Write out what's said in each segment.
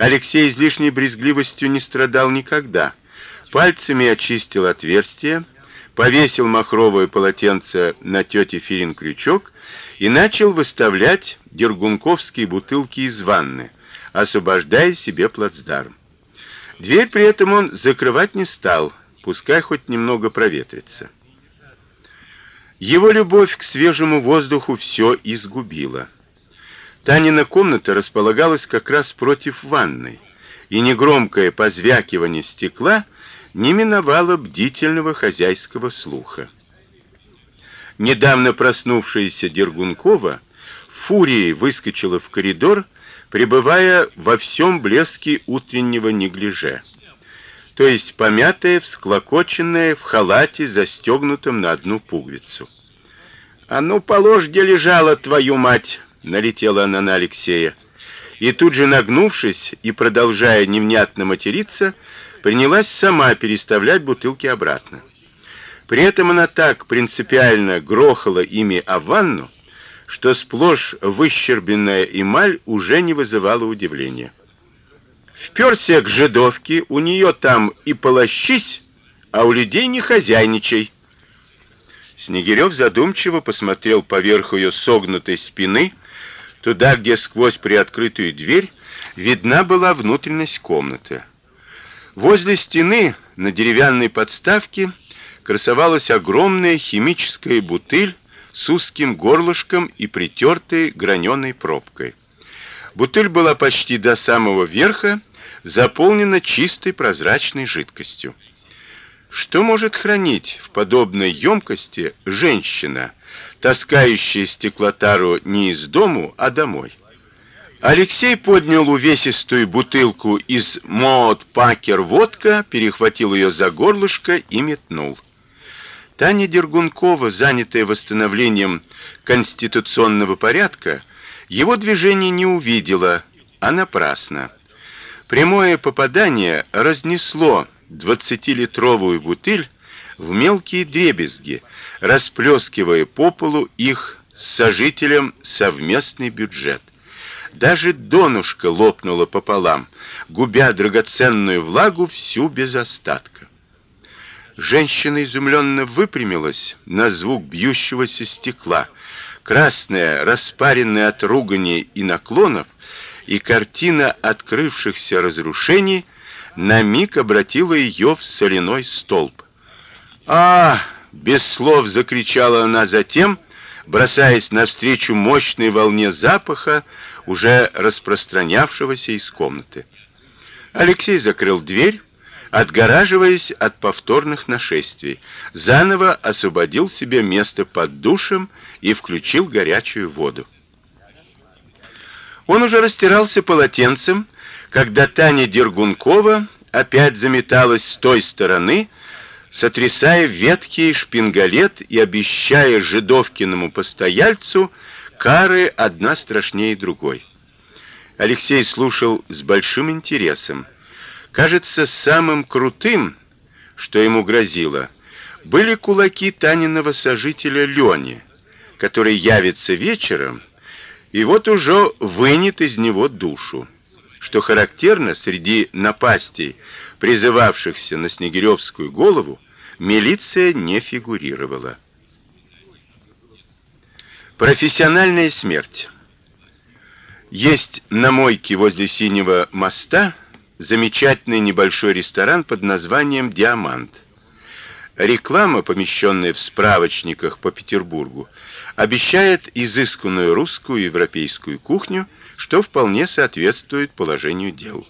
Алексей излишней брезгливостью не страдал никогда. Пальцами очистил отверстие, повесил махровое полотенце на тете Фирин крючок и начал выставлять дергунковские бутылки из ванны, освобождая себе плацдарм. Дверь при этом он закрывать не стал, пускай хоть немного проветрится. Его любовь к свежему воздуху все изгубила. Танина комната располагалась как раз против ванной, и негромкое позвякивание стекла не миновало бдительного хозяйского слуха. Недавно проснувшаяся Дергункова фурией выскочила в коридор, пребывая во всем блеске утреннего неглиже. То есть помятая, всклокоченная, в халате, застегнутом на одну пуговицу. А ну положь, где лежала твою мать, налетела она на Алексея. И тут же нагнувшись и продолжая невнятно материться, принялась сама переставлять бутылки обратно. При этом она так принципиально грохала ими о ванну, что сплошь выщербленная эмаль уже не вызывала удивления. Вперся к жидовке, у нее там и полощись, а у людей не хозяйничай. Снегирев задумчиво посмотрел поверх ее согнутой спины, туда, где сквозь приоткрытую дверь видна была внутренность комнаты. Возле стены на деревянной подставке красовалась огромная химическая бутыль с узким горлышком и притертой граненой пробкой. Бутыль была почти до самого верха заполнена чистой прозрачной жидкостью. Что может хранить в подобной емкости женщина, таскающая стеклотару не из дому, а домой? Алексей поднял увесистую бутылку из Мод Пакер водка, перехватил ее за горлышко и метнул. Таня Дергункова, занятая восстановлением конституционного порядка, его движение не увидела, а напрасно. Прямое попадание разнесло двадцатилитровую бутыль в мелкие дребезги, расплескивая по полу их с сожителем совместный бюджет. Даже донышко лопнуло пополам, губя драгоценную влагу всю без остатка. Женщина изумленно выпрямилась на звук бьющегося стекла. Красная, распаренная от ругани и наклонов, и картина открывшихся разрушений на миг обратила ее в соляной столб. А, без слов закричала она затем, бросаясь навстречу мощной волне запаха, уже распространявшегося из комнаты. Алексей закрыл дверь, отгораживаясь от повторных нашествий, заново освободил себе место под душем и включил горячую воду. Он уже растирался полотенцем, когда Таня Дергункова опять заметалась с той стороны, сотрясая ветхий шпингалет и обещая жидовкиному постояльцу кары одна страшнее другой. Алексей слушал с большим интересом. Кажется, самым крутым, что ему грозило, были кулаки Таниного сожителя Лёни, который явится вечером и вот уже вынет из него душу. Что характерно, среди напастей, призывавшихся на Снегиревскую голову, милиция не фигурировала. Профессиональная смерть. Есть на мойке возле Синего моста замечательный небольшой ресторан под названием Диамант. Реклама, помещенная в справочниках по Петербургу, обещает изысканную русскую и европейскую кухню, что вполне соответствует положению дел.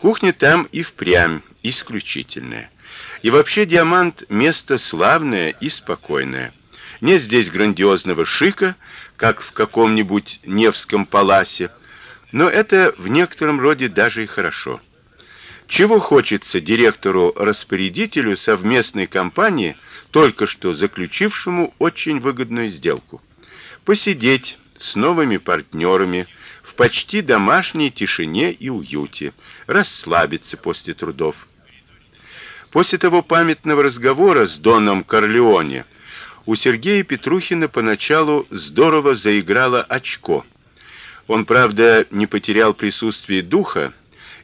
Кухня там и впрямь исключительная. И вообще Диамант место славное и спокойное. Нет здесь грандиозного шика, как в каком-нибудь Невском паласе, но это в некотором роде даже и хорошо. Чего хочется директору-распорядителю совместной компании – только что заключившему очень выгодную сделку. Посидеть с новыми партнерами почти домашней тишине и уюте, расслабиться после трудов. После того памятного разговора с Доном Корлеоне у Сергея Петрухина поначалу здорово заиграло очко. Он, правда, не потерял присутствие духа,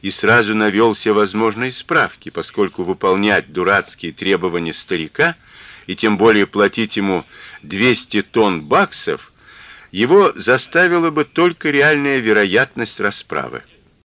и сразу навел все возможные справки, поскольку выполнять дурацкие требования старика и тем более платить ему 200 тонн баксов его заставила бы только реальная вероятность расправы.